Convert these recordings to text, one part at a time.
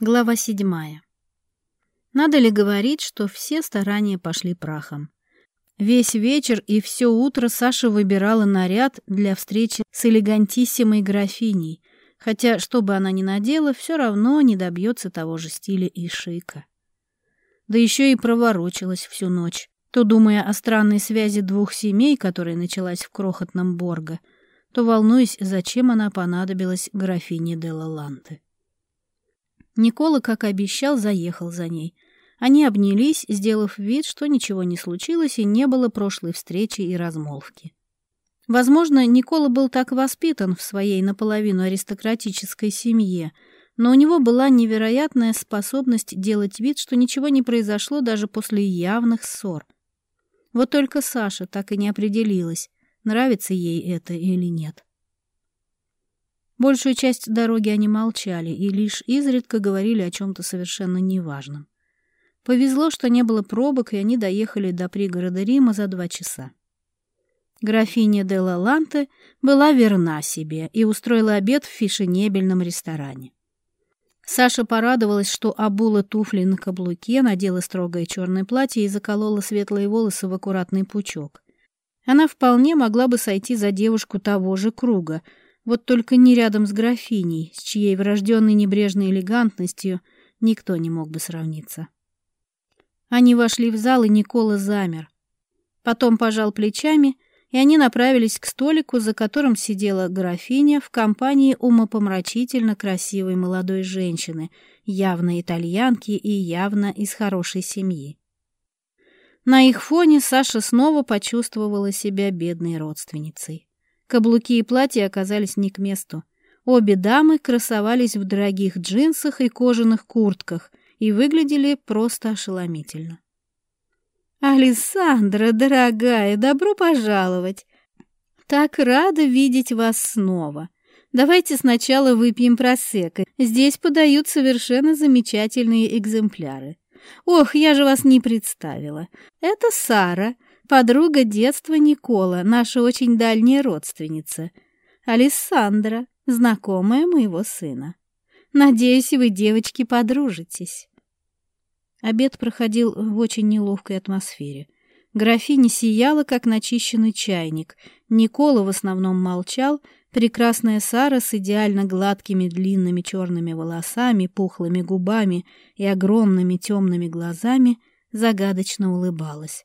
Глава седьмая. Надо ли говорить, что все старания пошли прахом? Весь вечер и все утро Саша выбирала наряд для встречи с элегантиссимой графиней, хотя, что бы она ни надела, все равно не добьется того же стиля и шика. Да еще и проворочилась всю ночь, то думая о странной связи двух семей, которая началась в крохотном Борго, то волнуясь, зачем она понадобилась графине де Лаланте. Никола, как и обещал, заехал за ней. Они обнялись, сделав вид, что ничего не случилось и не было прошлой встречи и размолвки. Возможно, Никола был так воспитан в своей наполовину аристократической семье, но у него была невероятная способность делать вид, что ничего не произошло даже после явных ссор. Вот только Саша так и не определилась, нравится ей это или нет. Большую часть дороги они молчали и лишь изредка говорили о чем-то совершенно неважном. Повезло, что не было пробок, и они доехали до пригорода Рима за два часа. Графиня де Лаланте была верна себе и устроила обед в фишенебельном ресторане. Саша порадовалась, что обула туфли на каблуке, надела строгое черное платье и заколола светлые волосы в аккуратный пучок. Она вполне могла бы сойти за девушку того же круга — вот только не рядом с графиней, с чьей врожденной небрежной элегантностью никто не мог бы сравниться. Они вошли в зал, и Никола замер. Потом пожал плечами, и они направились к столику, за которым сидела графиня в компании умопомрачительно красивой молодой женщины, явно итальянки и явно из хорошей семьи. На их фоне Саша снова почувствовала себя бедной родственницей. Каблуки и платья оказались не к месту. Обе дамы красовались в дорогих джинсах и кожаных куртках и выглядели просто ошеломительно. «Александра, дорогая, добро пожаловать! Так рада видеть вас снова! Давайте сначала выпьем просека. Здесь подают совершенно замечательные экземпляры. Ох, я же вас не представила. Это Сара, Подруга детства Никола, наша очень дальняя родственница. Алессандра, знакомая моего сына. Надеюсь, вы, девочки, подружитесь. Обед проходил в очень неловкой атмосфере. Графиня сияла, как начищенный чайник. Никола в основном молчал. Прекрасная Сара с идеально гладкими длинными черными волосами, пухлыми губами и огромными темными глазами загадочно улыбалась.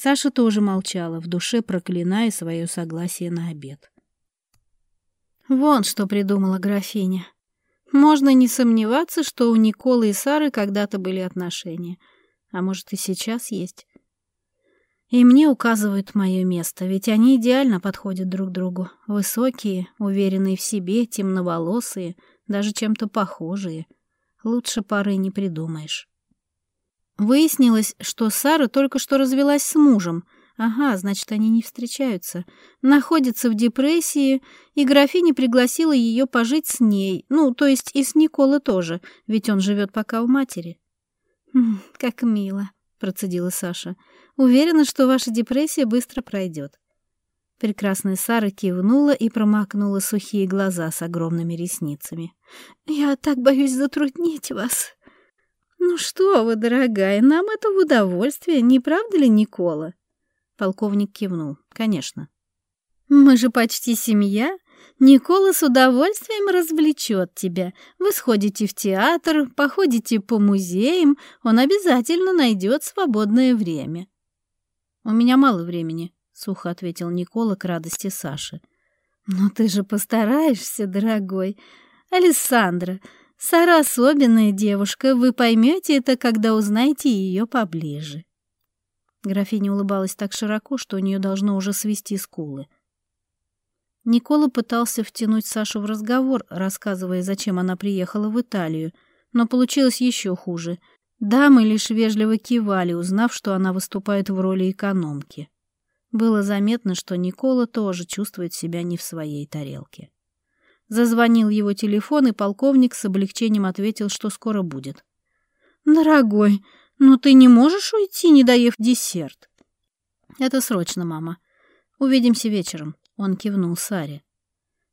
Саша тоже молчала, в душе проклиная свое согласие на обед. Вон что придумала графиня. Можно не сомневаться, что у Николы и Сары когда-то были отношения. А может, и сейчас есть. И мне указывают мое место, ведь они идеально подходят друг другу. Высокие, уверенные в себе, темноволосые, даже чем-то похожие. Лучше пары не придумаешь. Выяснилось, что Сара только что развелась с мужем. Ага, значит, они не встречаются. Находится в депрессии, и графиня пригласила ее пожить с ней, ну, то есть и с Николы тоже, ведь он живет пока у матери. «Хм, «Как мило», — процедила Саша. «Уверена, что ваша депрессия быстро пройдет». Прекрасная Сара кивнула и промакнула сухие глаза с огромными ресницами. «Я так боюсь затруднить вас», «Ну что вы, дорогая, нам это в удовольствие, не правда ли, Никола?» Полковник кивнул. «Конечно». «Мы же почти семья. Никола с удовольствием развлечет тебя. Вы сходите в театр, походите по музеям, он обязательно найдет свободное время». «У меня мало времени», — сухо ответил Никола к радости Саши. «Но ты же постараешься, дорогой. Александра, Сара особенная девушка, вы поймете это, когда узнаете ее поближе. Графиня улыбалась так широко, что у нее должно уже свести скулы. Никола пытался втянуть Сашу в разговор, рассказывая, зачем она приехала в Италию, но получилось еще хуже. Дамы лишь вежливо кивали, узнав, что она выступает в роли экономки. Было заметно, что Никола тоже чувствует себя не в своей тарелке. Зазвонил его телефон, и полковник с облегчением ответил, что скоро будет. «Дорогой, но ты не можешь уйти, не доев десерт?» «Это срочно, мама. Увидимся вечером», — он кивнул Саре.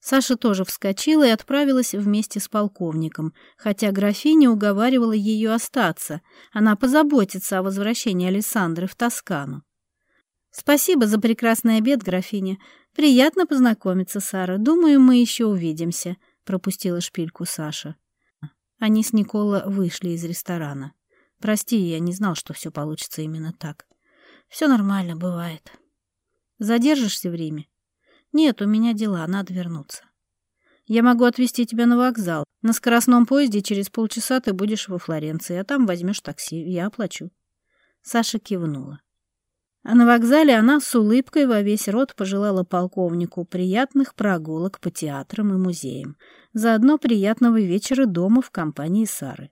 Саша тоже вскочила и отправилась вместе с полковником, хотя графиня уговаривала ее остаться. Она позаботится о возвращении Александры в Тоскану. «Спасибо за прекрасный обед, графиня. Приятно познакомиться, Сара. Думаю, мы еще увидимся», — пропустила шпильку Саша. Они с Никола вышли из ресторана. «Прости, я не знал, что все получится именно так. Все нормально, бывает». «Задержишься в Риме?» «Нет, у меня дела, надо вернуться». «Я могу отвезти тебя на вокзал. На скоростном поезде через полчаса ты будешь во Флоренции, а там возьмешь такси, я оплачу». Саша кивнула. А на вокзале она с улыбкой во весь рот пожелала полковнику приятных прогулок по театрам и музеям, заодно приятного вечера дома в компании Сары.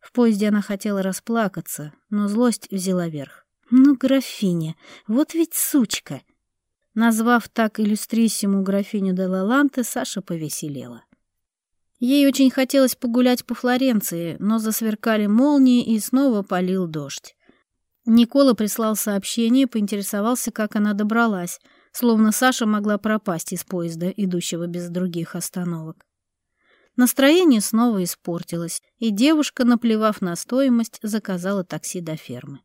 В поезде она хотела расплакаться, но злость взяла верх. «Ну, графиня, вот ведь сучка!» Назвав так иллюстриссиму графиню де Лаланте, Саша повеселела. Ей очень хотелось погулять по Флоренции, но засверкали молнии и снова полил дождь. Никола прислал сообщение, поинтересовался, как она добралась, словно Саша могла пропасть из поезда, идущего без других остановок. Настроение снова испортилось, и девушка, наплевав на стоимость, заказала такси до фермы.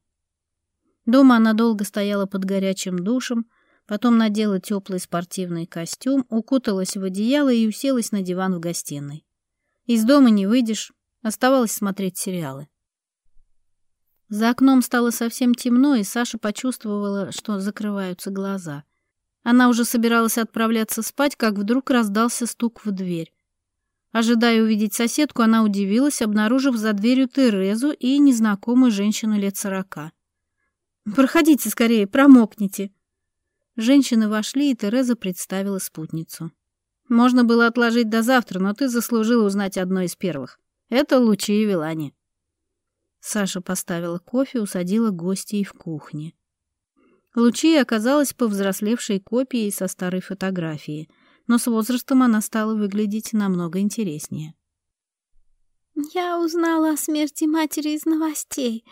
Дома она долго стояла под горячим душем, потом надела теплый спортивный костюм, укуталась в одеяло и уселась на диван в гостиной. Из дома не выйдешь, оставалось смотреть сериалы. За окном стало совсем темно, и Саша почувствовала, что закрываются глаза. Она уже собиралась отправляться спать, как вдруг раздался стук в дверь. Ожидая увидеть соседку, она удивилась, обнаружив за дверью Терезу и незнакомую женщину лет сорока. «Проходите скорее, промокните!» Женщины вошли, и Тереза представила спутницу. «Можно было отложить до завтра, но ты заслужила узнать одно из первых. Это Лучи и Вилани». Саша поставила кофе, усадила гостей в кухне. Лучия оказалась повзрослевшей копией со старой фотографии, но с возрастом она стала выглядеть намного интереснее. «Я узнала о смерти матери из новостей.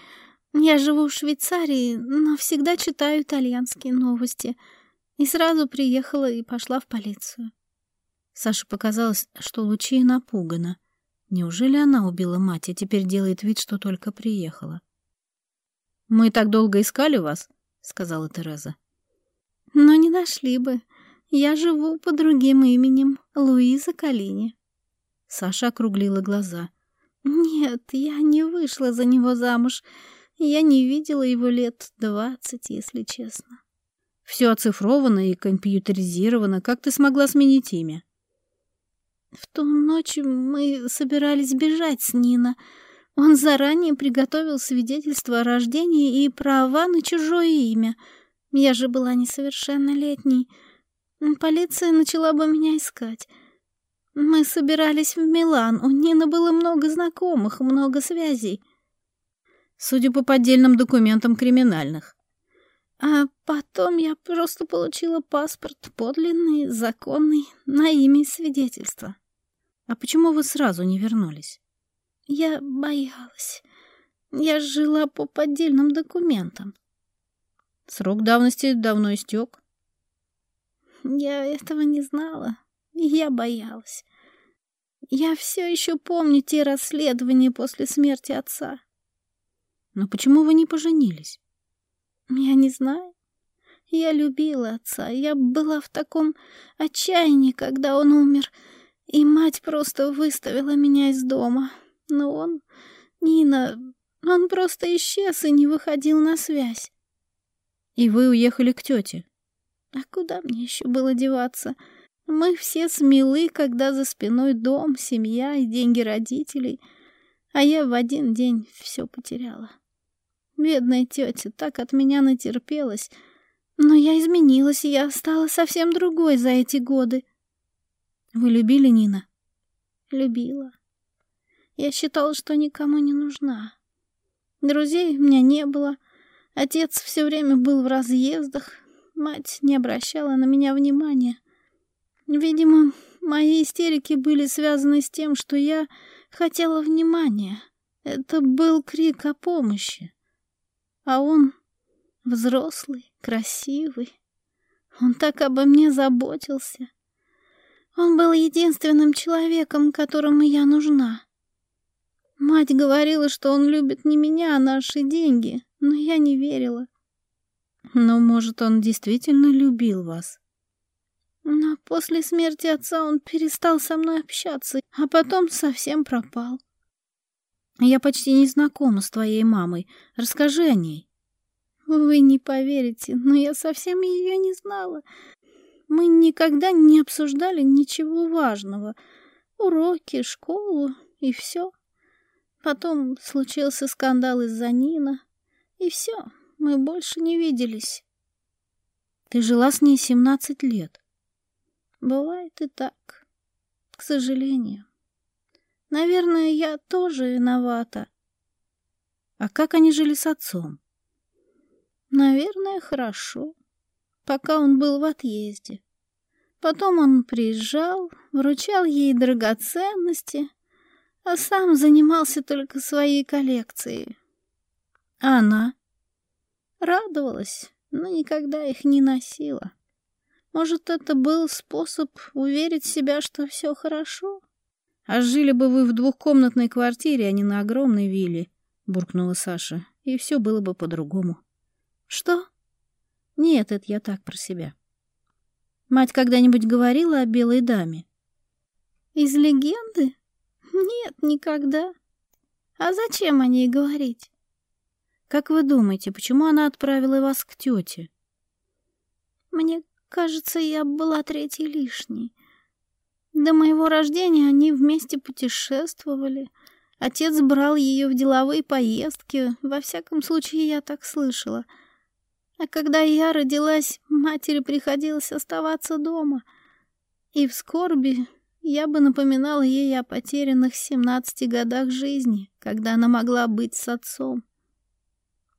Я живу в Швейцарии, но всегда читаю итальянские новости. И сразу приехала и пошла в полицию». Саше показалось, что Лучия напугана. Неужели она убила мать и теперь делает вид, что только приехала? «Мы так долго искали вас», — сказала Тереза. «Но не нашли бы. Я живу под другим именем, Луиза Калини». Саша округлила глаза. «Нет, я не вышла за него замуж. Я не видела его лет двадцать, если честно». «Все оцифровано и компьютеризировано. Как ты смогла сменить имя?» В ту ночь мы собирались бежать с Нина. Он заранее приготовил свидетельство о рождении и права на чужое имя. Я же была несовершеннолетней. Полиция начала бы меня искать. Мы собирались в Милан. У Нины было много знакомых, много связей. Судя по поддельным документам криминальных. А потом я просто получила паспорт подлинный, законный, на имя свидетельства. А почему вы сразу не вернулись? Я боялась. Я жила по поддельным документам. Срок давности давно истек. Я этого не знала. Я боялась. Я все еще помню те расследования после смерти отца. Но почему вы не поженились? Я не знаю. Я любила отца. Я была в таком отчаянии, когда он умер. И мать просто выставила меня из дома. Но он... Нина... Он просто исчез и не выходил на связь. И вы уехали к тете? А куда мне еще было деваться? Мы все смелы, когда за спиной дом, семья и деньги родителей. А я в один день все потеряла. Бедная тетя так от меня натерпелась. Но я изменилась, и я стала совсем другой за эти годы. Вы любили Нина? Любила. Я считала, что никому не нужна. Друзей у меня не было. Отец все время был в разъездах. Мать не обращала на меня внимания. Видимо, мои истерики были связаны с тем, что я хотела внимания. Это был крик о помощи. А он взрослый, красивый. Он так обо мне заботился. Он был единственным человеком, которому я нужна. Мать говорила, что он любит не меня, а наши деньги, но я не верила. Но, может, он действительно любил вас? Но после смерти отца он перестал со мной общаться, а потом совсем пропал. Я почти не знакома с твоей мамой. Расскажи о ней. Вы не поверите, но я совсем ее не знала. Мы никогда не обсуждали ничего важного. Уроки, школу и все. Потом случился скандал из-за Нина. И все, мы больше не виделись. Ты жила с ней 17 лет. Бывает и так, к сожалению. Наверное, я тоже виновата. А как они жили с отцом? Наверное, хорошо пока он был в отъезде. Потом он приезжал, вручал ей драгоценности, а сам занимался только своей коллекцией. А она радовалась, но никогда их не носила. Может, это был способ уверить себя, что все хорошо? — А жили бы вы в двухкомнатной квартире, а не на огромной вилле, — буркнула Саша, — и все было бы по-другому. — Что? Нет, это я так про себя. Мать когда-нибудь говорила о белой даме? Из легенды? Нет, никогда. А зачем о ней говорить? Как вы думаете, почему она отправила вас к тете? Мне кажется, я была третьей лишней. До моего рождения они вместе путешествовали. Отец брал ее в деловые поездки. Во всяком случае, я так слышала — а когда я родилась, матери приходилось оставаться дома. И в скорби я бы напоминала ей о потерянных 17 годах жизни, когда она могла быть с отцом.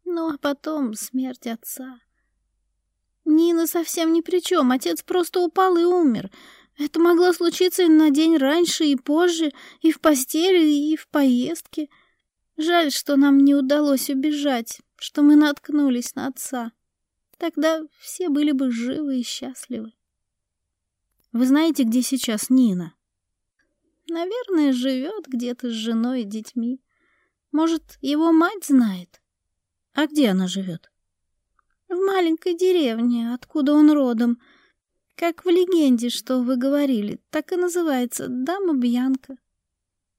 Ну а потом смерть отца. Нина совсем ни при чем, отец просто упал и умер. Это могло случиться и на день раньше, и позже, и в постели, и в поездке. Жаль, что нам не удалось убежать, что мы наткнулись на отца. Тогда все были бы живы и счастливы. Вы знаете, где сейчас Нина? Наверное, живет где-то с женой и детьми. Может, его мать знает? А где она живет? В маленькой деревне, откуда он родом. Как в легенде, что вы говорили, так и называется «Дама Бьянка».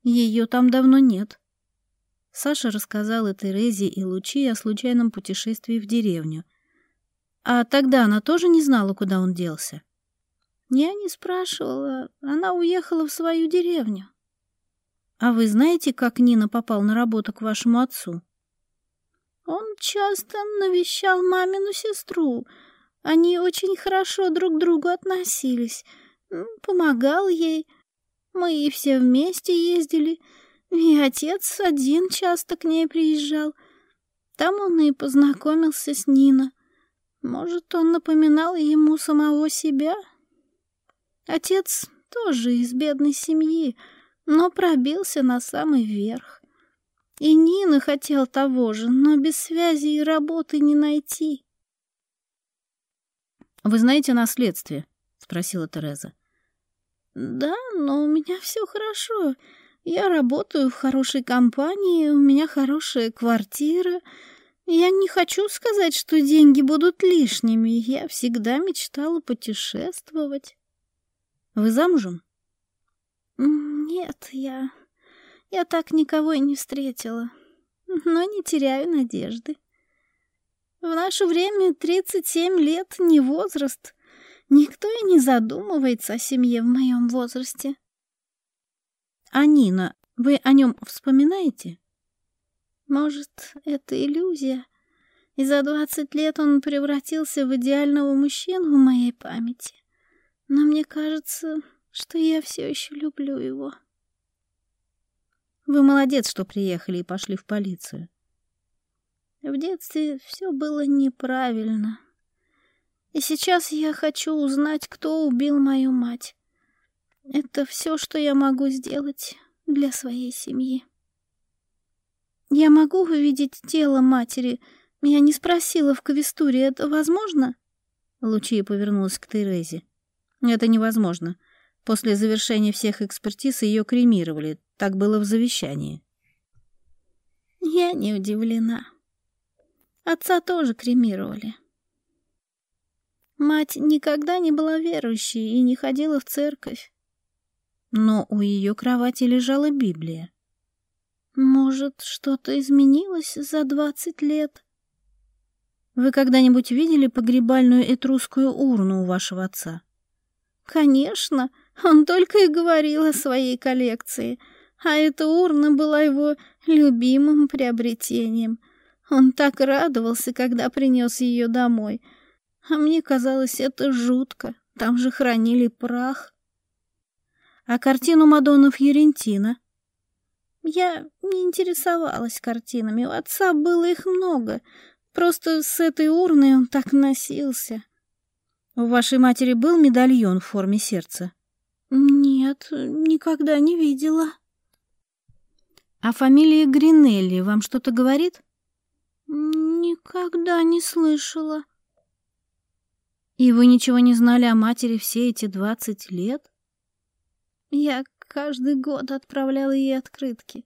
Ее там давно нет. Саша рассказала Терезе и Лучи о случайном путешествии в деревню а тогда она тоже не знала, куда он делся? Я не спрашивала. Она уехала в свою деревню. А вы знаете, как Нина попал на работу к вашему отцу? Он часто навещал мамину сестру. Они очень хорошо друг к другу относились. Помогал ей. Мы и все вместе ездили. И отец один часто к ней приезжал. Там он и познакомился с Ниной. Может, он напоминал ему самого себя? Отец тоже из бедной семьи, но пробился на самый верх. И Нина хотел того же, но без связи и работы не найти. «Вы знаете о наследстве?» — спросила Тереза. «Да, но у меня все хорошо. Я работаю в хорошей компании, у меня хорошая квартира, я не хочу сказать, что деньги будут лишними. Я всегда мечтала путешествовать. Вы замужем? Нет, я... Я так никого и не встретила. Но не теряю надежды. В наше время 37 лет не возраст. Никто и не задумывается о семье в моем возрасте. А Нина, вы о нем вспоминаете? Может, это иллюзия? И за двадцать лет он превратился в идеального мужчину в моей памяти. Но мне кажется, что я все еще люблю его. Вы молодец, что приехали и пошли в полицию. В детстве все было неправильно. И сейчас я хочу узнать, кто убил мою мать. Это все, что я могу сделать для своей семьи. «Я могу увидеть тело матери? Меня не спросила в квестуре, это возможно?» Лучия повернулась к Терезе. «Это невозможно. После завершения всех экспертиз ее кремировали. Так было в завещании». «Я не удивлена. Отца тоже кремировали». Мать никогда не была верующей и не ходила в церковь. Но у ее кровати лежала Библия. Может, что-то изменилось за двадцать лет? Вы когда-нибудь видели погребальную этрусскую урну у вашего отца? Конечно, он только и говорил о своей коллекции, а эта урна была его любимым приобретением. Он так радовался, когда принес ее домой. А мне казалось это жутко, там же хранили прах. А картину Мадонов Ерентина я не интересовалась картинами, у отца было их много. Просто с этой урной он так носился. У вашей матери был медальон в форме сердца? Нет, никогда не видела. А фамилия Гринелли вам что-то говорит? Никогда не слышала. И вы ничего не знали о матери все эти двадцать лет? Я Каждый год отправляла ей открытки.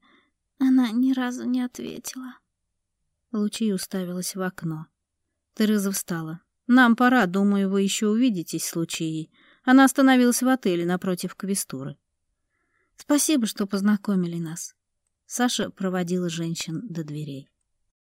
Она ни разу не ответила. Лучи уставилась в окно. Тереза встала. «Нам пора, думаю, вы еще увидитесь с Лучией». Она остановилась в отеле напротив Квестуры. «Спасибо, что познакомили нас». Саша проводила женщин до дверей.